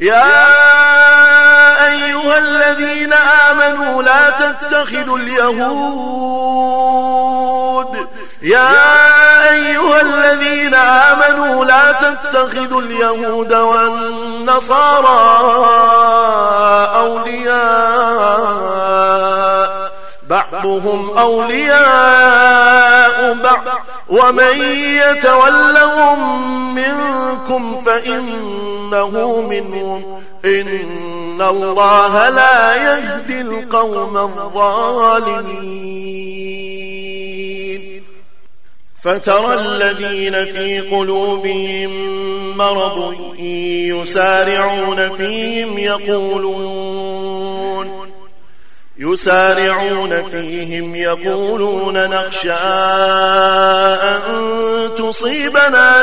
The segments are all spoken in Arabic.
يا أيها الذين آمنوا لا تتخذوا اليهود. يا أيها الذين آمنوا لا تتخذوا اليهود والنصارى أولياء. بعضهم أولياء بعض. ومن يتولهم منكم فإنه منهم. إن الله لا يهدي القوم الظالمين. فترى الذين في قلوبهم مرض يسارعون فيهم يقولون. يسارعون فيهم يقولون نخشى أن تصيبنا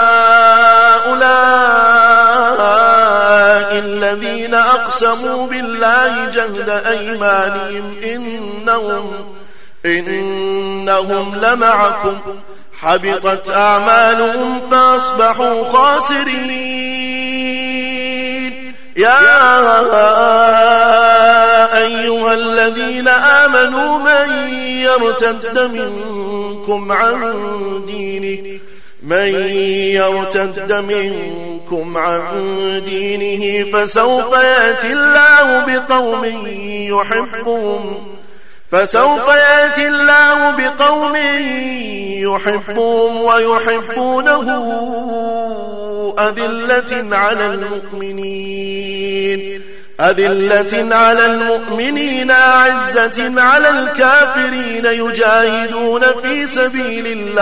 الذين أقسموا بالله جهد أيمانهم إنهم, إنهم لمعكم. حبطت أعمالهم فأصبحوا خاسرين. يا أيها الذين آمنوا من يرتد منكم عن دينه من يرتد منكم عن دينه فسوف يأتي الله بقوم يحبهم. فسوف يأتي الله بقوم يحبهم ويحبونه أذلة على المؤمنين. أذلة على المؤمنين أعزة على الكافرين يجاهدون في سبيل الله.